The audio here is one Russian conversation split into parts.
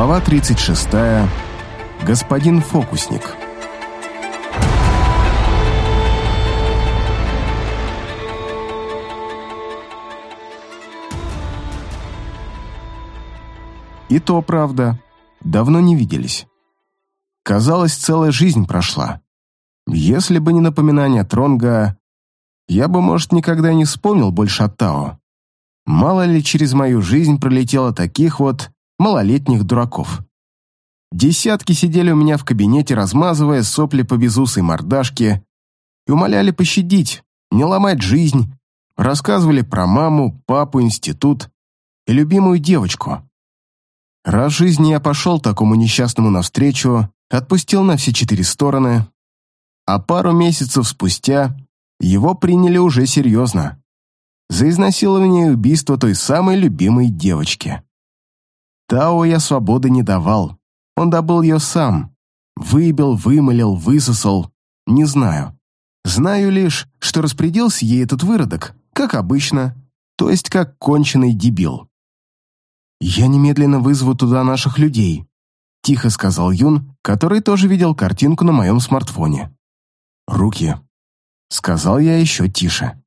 Глава 36. Господин фокусник. И то правда, давно не виделись. Казалось, целая жизнь прошла. Если бы не напоминание Тронга, я бы, может, никогда не вспомнил больше о Тао. Мало ли через мою жизнь пролетело таких вот малолетних дураков. Десятки сидели у меня в кабинете, размазывая сопли по безусой мордашке, и умоляли пощадить, не ломать жизнь, рассказывали про маму, папу, институт и любимую девочку. Раз в жизни я пошел такому несчастному навстречу, отпустил на все четыре стороны, а пару месяцев спустя его приняли уже серьезно. За изнасилование и убийство той самой любимой девочки. Тао я свободы не давал. Он добыл ее сам. Выбил, вымолил, высосал. Не знаю. Знаю лишь, что распорядился ей этот выродок, как обычно, то есть как конченый дебил. «Я немедленно вызову туда наших людей», — тихо сказал Юн, который тоже видел картинку на моем смартфоне. «Руки», — сказал я еще тише.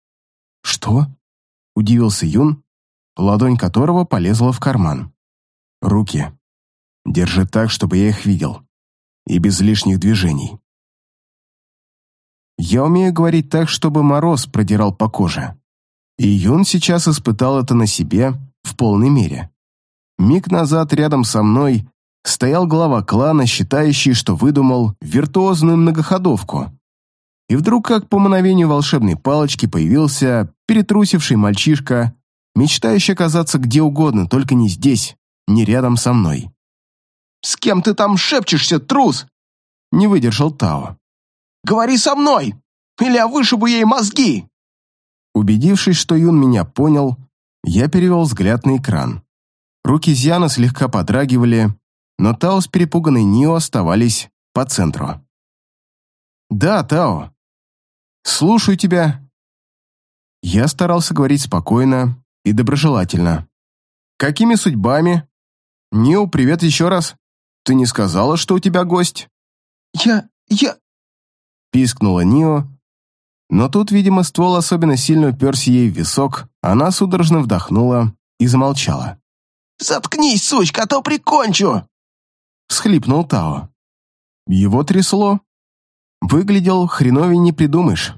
«Что?» — удивился Юн, ладонь которого полезла в карман. «Руки. Держи так, чтобы я их видел. И без лишних движений». Я умею говорить так, чтобы мороз продирал по коже. И Юн сейчас испытал это на себе в полной мере. Миг назад рядом со мной стоял глава клана, считающий, что выдумал виртуозную многоходовку. И вдруг, как по мановению волшебной палочки, появился перетрусивший мальчишка, мечтающий оказаться где угодно, только не здесь, не рядом со мной. «С кем ты там шепчешься, трус?» Не выдержал Тао. «Говори со мной, или я вышибу ей мозги!» Убедившись, что Юн меня понял, я перевел взгляд на экран. Руки Зиана слегка подрагивали, но Тао с перепуганной Нио оставались по центру. «Да, Тао. Слушаю тебя». Я старался говорить спокойно и доброжелательно. «Какими судьбами?» «Нио, привет еще раз. Ты не сказала, что у тебя гость?» «Я... я...» Пискнула Нио, но тут, видимо, ствол особенно сильно уперся ей в висок, она судорожно вдохнула и замолчала. «Заткнись, сучка, а то прикончу!» Схлипнул Тао. Его трясло. Выглядел хреновей не придумаешь.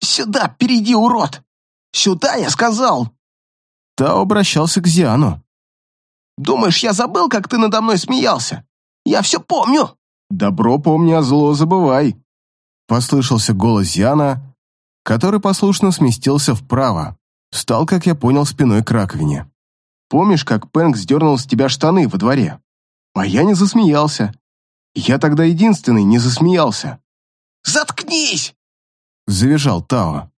«Сюда, перейди, урод! Сюда, я сказал!» Тао обращался к Зиану. «Думаешь, я забыл, как ты надо мной смеялся? Я все помню!» «Добро помни, а зло забывай!» Послышался голос Зиана, который послушно сместился вправо, стал, как я понял, спиной к раковине. Помнишь, как Пэнк сдернул с тебя штаны во дворе? А я не засмеялся. Я тогда единственный не засмеялся. «Заткнись!» — завизжал Тао.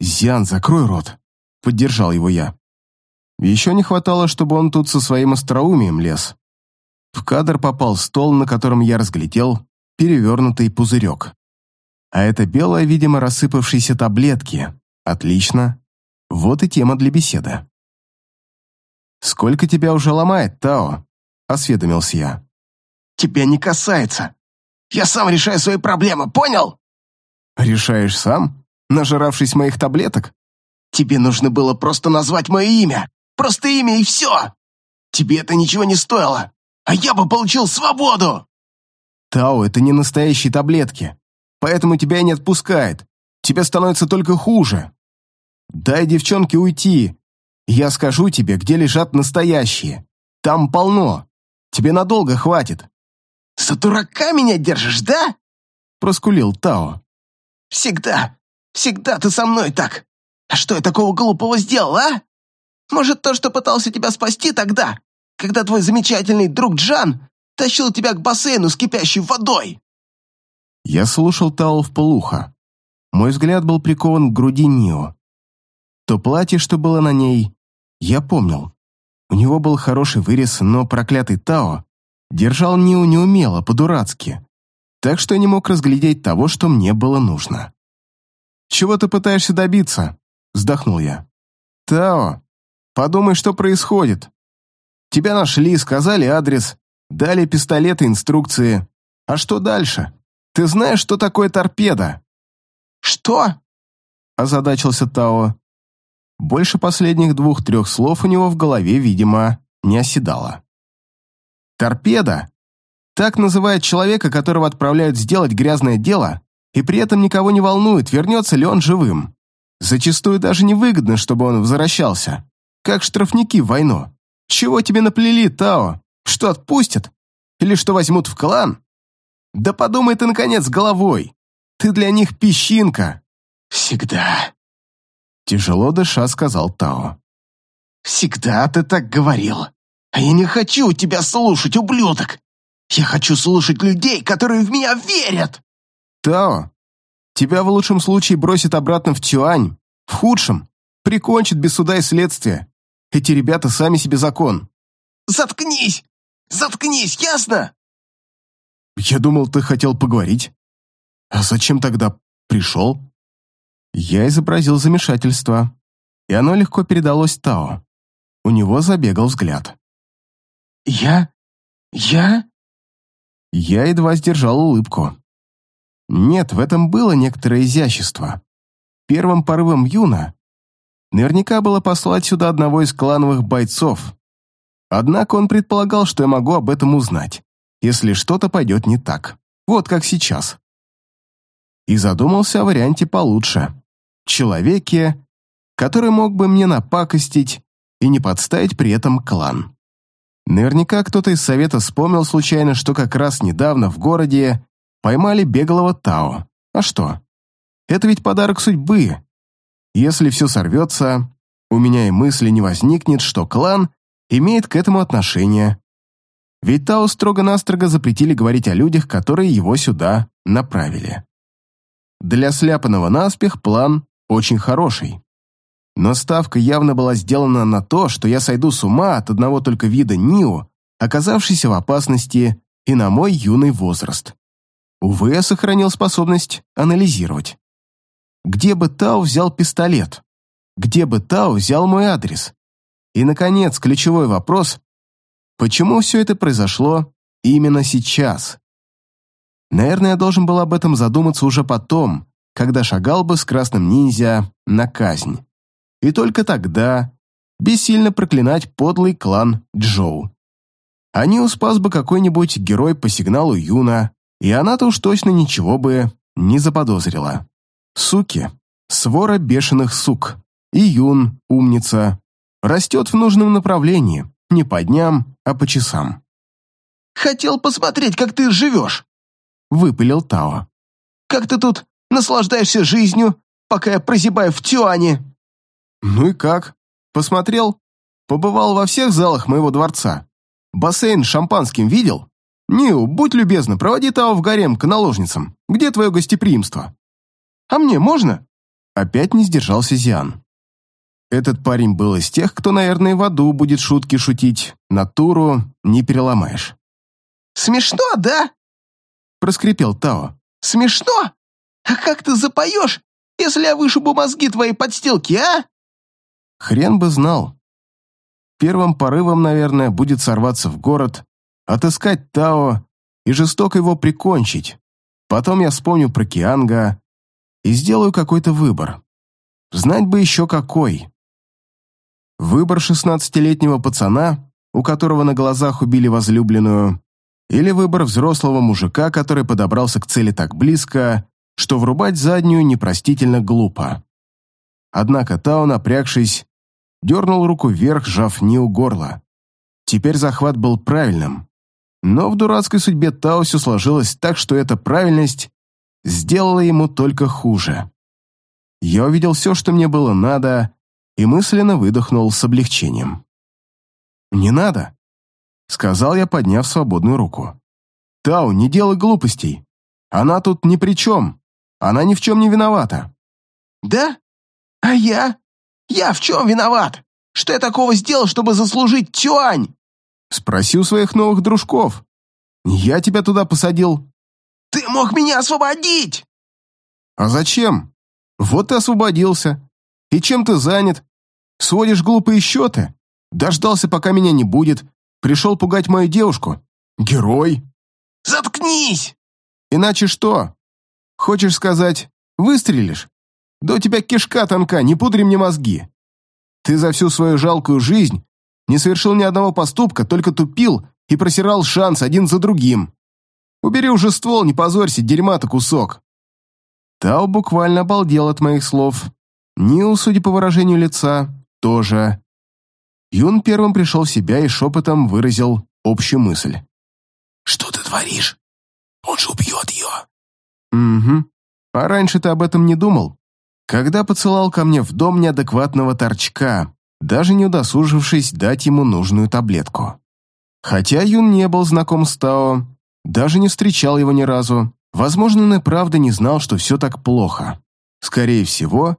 «Зиан, закрой рот!» — поддержал его я. Еще не хватало, чтобы он тут со своим остроумием лез. В кадр попал стол, на котором я разглядел перевернутый пузырек. А это белое, видимо, рассыпавшиеся таблетки. Отлично. Вот и тема для беседы. «Сколько тебя уже ломает, Тао?» — осведомился я. «Тебя не касается. Я сам решаю свои проблемы, понял?» «Решаешь сам, нажиравшись моих таблеток?» «Тебе нужно было просто назвать мое имя. Просто имя и все. Тебе это ничего не стоило, а я бы получил свободу!» «Тао, это не настоящие таблетки, поэтому тебя и не отпускает. Тебе становится только хуже. Дай девчонке уйти, я скажу тебе, где лежат настоящие. Там полно. Тебе надолго хватит». «За дурака меня держишь, да?» Проскулил Тао. «Всегда, всегда ты со мной так. А что я такого глупого сделал, а? Может, то, что пытался тебя спасти тогда, когда твой замечательный друг Джан тащил тебя к бассейну с кипящей водой?» Я слушал Тао в полухо. Мой взгляд был прикован к груди Нио. То платье, что было на ней, я помнил. У него был хороший вырез, но проклятый Тао держал Нио неумело, по-дурацки, так что я не мог разглядеть того, что мне было нужно. «Чего ты пытаешься добиться?» — вздохнул я. «Тао, подумай, что происходит. Тебя нашли, сказали адрес, Дали пистолеты, инструкции. А что дальше? Ты знаешь, что такое торпеда?» «Что?» – озадачился Тао. Больше последних двух-трех слов у него в голове, видимо, не оседало. «Торпеда!» Так называют человека, которого отправляют сделать грязное дело, и при этом никого не волнует, вернется ли он живым. Зачастую даже невыгодно, чтобы он возвращался. Как штрафники в войну. Чего тебе наплели, Тао? Что отпустят? Или что возьмут в клан? Да подумай ты, наконец, головой. Ты для них песчинка. Всегда. Тяжело дыша, сказал Тао. Всегда ты так говорил. А я не хочу тебя слушать, ублюдок. Я хочу слушать людей, которые в меня верят. Тао, тебя в лучшем случае бросят обратно в Тюань, в худшем прикончат без суда и следствия. Эти ребята сами себе закон. Заткнись! Заткнись, ясно? Я думал, ты хотел поговорить. А зачем тогда пришел? Я изобразил замешательство, и оно легко передалось Тао. У него забегал взгляд. «Я? Я?» Я едва сдержал улыбку. Нет, в этом было некоторое изящество. Первым порывом Юна наверняка было послать сюда одного из клановых бойцов. Однако он предполагал, что я могу об этом узнать, если что-то пойдет не так. Вот как сейчас. И задумался о варианте получше. Человеке, который мог бы мне напакостить и не подставить при этом клан. Наверняка кто-то из совета вспомнил случайно, что как раз недавно в городе поймали беглого Тао. А что? Это ведь подарок судьбы. Если все сорвется, у меня и мысли не возникнет, что клан имеет к этому отношение. Ведь Тао строго-настрого запретили говорить о людях, которые его сюда направили. Для сляпанного наспех план очень хороший. Но ставка явно была сделана на то, что я сойду с ума от одного только вида Нио, оказавшейся в опасности, и на мой юный возраст. Увы, я сохранил способность анализировать. Где бы Тао взял пистолет? Где бы Тао взял мой адрес? И, наконец, ключевой вопрос – почему все это произошло именно сейчас? Наверное, я должен был об этом задуматься уже потом, когда шагал бы с красным ниндзя на казнь. И только тогда бессильно проклинать подлый клан Джоу. А не спас бы какой-нибудь герой по сигналу Юна, и она-то уж точно ничего бы не заподозрила. Суки. Свора бешеных сук. И Юн, умница. Растет в нужном направлении. Не по дням, а по часам. «Хотел посмотреть, как ты живешь», — выпалил Тао. «Как ты тут наслаждаешься жизнью, пока я прозябаю в Тюане?» «Ну и как? Посмотрел? Побывал во всех залах моего дворца. Бассейн с шампанским видел? Нил, будь любезна, проводи Тао в гарем к наложницам. Где твое гостеприимство?» А мне можно?» Опять не сдержался Зиан. Этот парень был из тех, кто, наверное, в аду будет шутки шутить. Натуру не переломаешь. «Смешно, да?» Проскрипел Тао. «Смешно? А как ты запоешь, если я вышибу мозги твоей подстилки, а?» Хрен бы знал. Первым порывом, наверное, будет сорваться в город, отыскать Тао и жестоко его прикончить. Потом я вспомню про Кианга, и сделаю какой-то выбор. Знать бы еще какой. Выбор шестнадцатилетнего пацана, у которого на глазах убили возлюбленную, или выбор взрослого мужика, который подобрался к цели так близко, что врубать заднюю непростительно глупо. Однако Тао, напрягшись, дернул руку вверх, сжав Нил горло. Теперь захват был правильным. Но в дурацкой судьбе Тао все сложилось так, что эта правильность сделало ему только хуже. Я увидел все, что мне было надо, и мысленно выдохнул с облегчением. «Не надо», — сказал я, подняв свободную руку. «Тау, не делай глупостей. Она тут ни при чем. Она ни в чем не виновата». «Да? А я? Я в чем виноват? Что я такого сделал, чтобы заслужить Тюань?» Спроси у своих новых дружков. Я тебя туда посадил, ты мог меня освободить!» «А зачем? Вот ты освободился. И чем ты занят? Сводишь глупые счеты? Дождался, пока меня не будет. Пришел пугать мою девушку. Герой? Заткнись! Иначе что? Хочешь сказать, выстрелишь? Да у тебя кишка тонка, не пудри мне мозги. Ты за всю свою жалкую жизнь не совершил ни одного поступка, только тупил и просирал шанс один за другим. Убери уже ствол, не позорься, дерьма-то кусок. Тао буквально обалдел от моих слов. Нил, судя по выражению лица, тоже. Юн первым пришел в себя и шепотом выразил общую мысль. «Что ты творишь? Он же убьет ее!» «Угу. А раньше ты об этом не думал? Когда поцелал ко мне в дом неадекватного торчка, даже не удосужившись дать ему нужную таблетку. Хотя Юн не был знаком с Тао, даже не встречал его ни разу, возможно, он и правда не знал, что все так плохо. Скорее всего,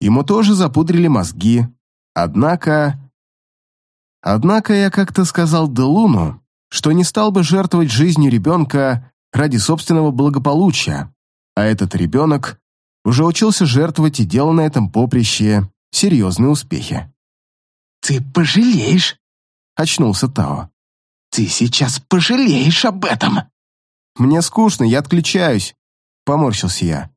ему тоже запудрили мозги. Однако... Однако я как-то сказал Делуну, что не стал бы жертвовать жизнью ребенка ради собственного благополучия, а этот ребенок уже учился жертвовать и делал на этом поприще серьезные успехи. «Ты пожалеешь!» — очнулся Тао. «Ты сейчас пожалеешь об этом!» «Мне скучно, я отключаюсь», — поморщился я.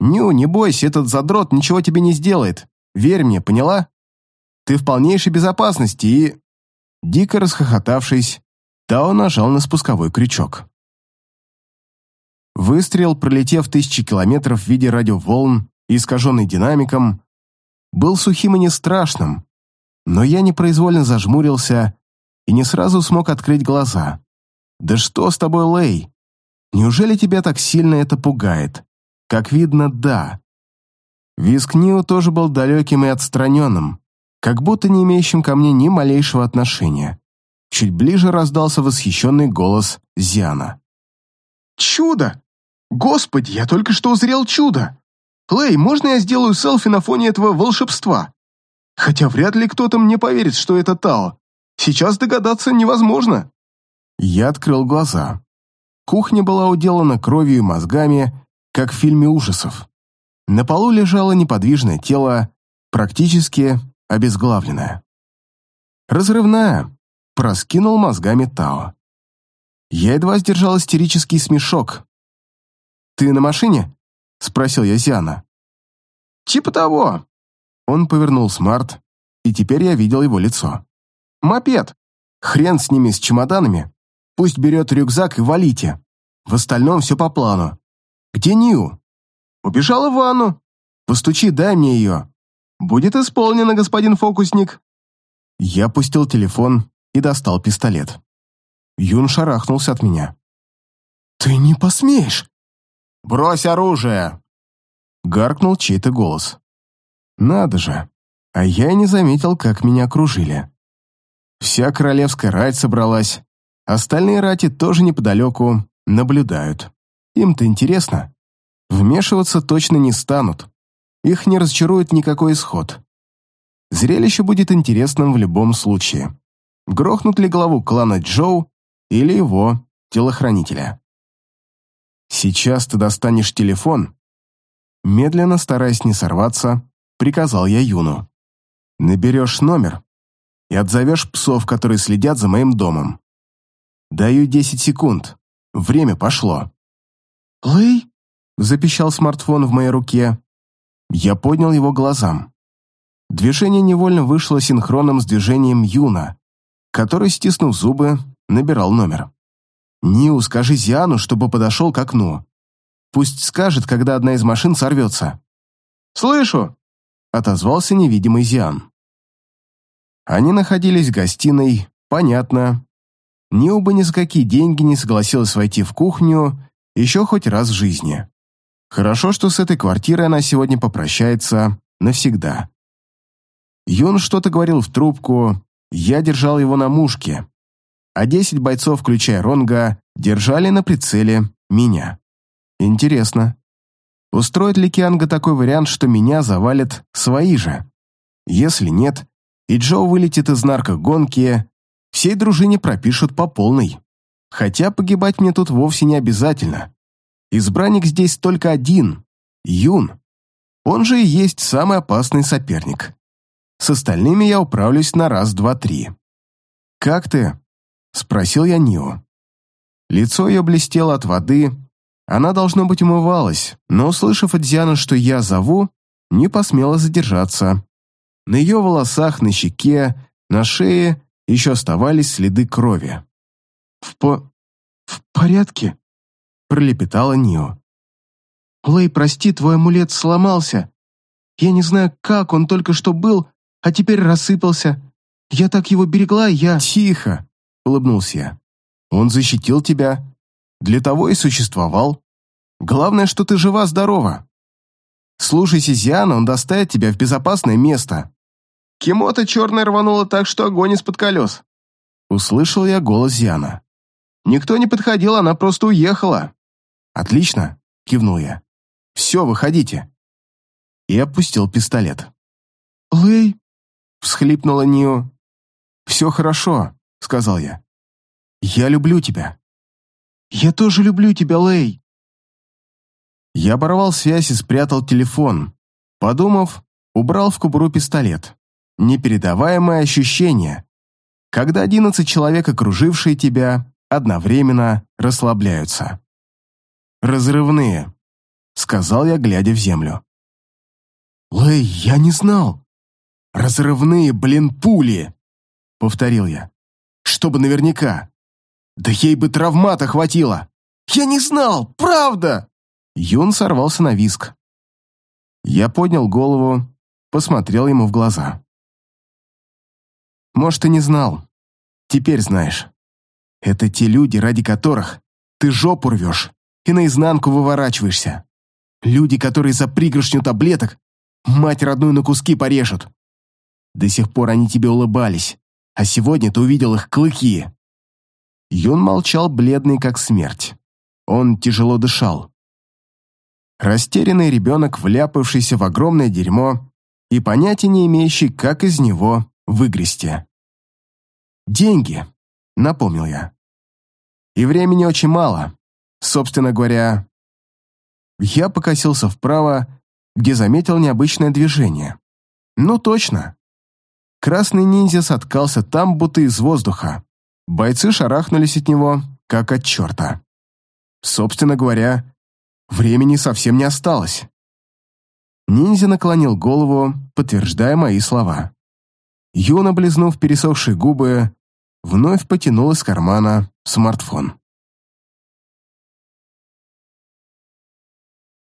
«Ню, не бойся, этот задрот ничего тебе не сделает. Верь мне, поняла? Ты в полнейшей безопасности и...» Дико расхохотавшись, Тао нажал на спусковой крючок. Выстрел, пролетев тысячи километров в виде радиоволн искаженный динамиком, был сухим и не страшным, но я непроизвольно зажмурился и не сразу смог открыть глаза. «Да что с тобой, Лэй? Неужели тебя так сильно это пугает?» Как видно, да. Виск Нио тоже был далеким и отстраненным, как будто не имеющим ко мне ни малейшего отношения. Чуть ближе раздался восхищенный голос Зиана. «Чудо! Господи, я только что узрел чудо! Лэй, можно я сделаю селфи на фоне этого волшебства? Хотя вряд ли кто-то мне поверит, что это Тао. Сейчас догадаться невозможно». Я открыл глаза. Кухня была уделана кровью и мозгами, как в фильме ужасов. На полу лежало неподвижное тело, практически обезглавленное. Разрывная, проскинул мозгами Тао. Я едва сдержал истерический смешок. «Ты на машине?» — спросил я Зиана. «Типа того». Он повернул смарт, и теперь я видел его лицо. «Мопед. Хрен с ними, с чемоданами. Пусть берет рюкзак и валите. В остальном все по плану. Где Нью?» «Убежала в ванну». «Постучи, дай мне ее». «Будет исполнено, господин фокусник». Я пустил телефон и достал пистолет. Юн шарахнулся от меня. «Ты не посмеешь!» «Брось оружие!» Гаркнул чей-то голос. «Надо же! А я и не заметил, как меня окружили. Вся королевская рать собралась. Остальные рати тоже неподалеку наблюдают. Им-то интересно. Вмешиваться точно не станут. Их не разочарует никакой исход. Зрелище будет интересным в любом случае. Грохнут ли голову клана Джоу или его телохранителя? «Сейчас ты достанешь телефон». Медленно, стараясь не сорваться, приказал я Юну. «Наберешь номер и отзовешь псов, которые следят за моим домом. Даю десять секунд. Время пошло». «Лэй?» — запищал смартфон в моей руке. Я поднял его глазам. Движение невольно вышло синхронным с движением Юна, который, стиснув зубы, набирал номер. «Ниу, скажи Зиану, чтобы подошел к окну. Пусть скажет, когда одна из машин сорвется». «Слышу!» — отозвался невидимый Зиан. Они находились в гостиной, понятно. Ниу бы ни за какие деньги не согласилась войти в кухню еще хоть раз в жизни. Хорошо, что с этой квартирой она сегодня попрощается навсегда. Юн что-то говорил в трубку, я держал его на мушке, а десять бойцов, включая Ронга, держали на прицеле меня. Интересно, устроит ли Кианга такой вариант, что меня завалят свои же? Если нет, и Джо вылетит из наркогонки, всей дружине пропишут по полной. Хотя погибать мне тут вовсе не обязательно. Избранник здесь только один — Юн. Он же и есть самый опасный соперник. С остальными я управлюсь на раз, два, три. «Как ты?» Спросил я Нио. Лицо ее блестело от воды, она, должно быть, умывалась, но, услышав от Дианы, что я зову, не посмела задержаться. На ее волосах, на щеке, на шее еще оставались следы крови. «В по... в порядке?» — пролепетала Нио. «Лэй, прости, твой амулет сломался. Я не знаю, как он только что был, а теперь рассыпался. Я так его берегла, я...» «Тихо!» — улыбнулся я. «Он защитил тебя. Для того и существовал. Главное, что ты жива-здорова. Слушайся Зиана, он доставит тебя в безопасное место». Кемота черная рванула так, что огонь из-под колес. Услышал я голос Зиана. Никто не подходил, она просто уехала. «Отлично!» — кивнул я. «Все, выходите!» И опустил пистолет. «Лэй!» — всхлипнула Нио. «Все хорошо», — сказал я. «Я люблю тебя». «Я тоже люблю тебя, Лэй!» Я оборвал связь и спрятал телефон. Подумав, убрал в кобуру пистолет. Непередаваемое ощущение, когда одиннадцать человек, окружившие тебя, одновременно расслабляются. «Разрывные», — сказал я, глядя в землю. «Лэй, я не знал». «Разрывные, блин, пули!» — повторил я. «Чтобы наверняка. Да ей бы травмата хватило. Я не знал, правда!» Юн сорвался на виск. Я поднял голову, посмотрел ему в глаза. «Может, ты не знал. Теперь знаешь. Это те люди, ради которых ты жопу рвешь и наизнанку выворачиваешься. Люди, которые за пригоршню таблеток мать родную на куски порежут. До сих пор они тебе улыбались, а сегодня ты увидел их клыки». Юн молчал, бледный как смерть. Он тяжело дышал. Растерянный ребенок, вляпавшийся в огромное дерьмо и понятия не имеющий, как из него выгрести. «Деньги», — напомнил я. «И времени очень мало. Собственно говоря...» Я покосился вправо, где заметил необычное движение. «Ну точно». Красный ниндзя соткался там, будто из воздуха. Бойцы шарахнулись от него, как от черта. Собственно говоря, Времени совсем не осталось. Ниндзя наклонил голову, подтверждая мои слова. Юна, облизнув пересохшие губы, вновь потянул из кармана смартфон.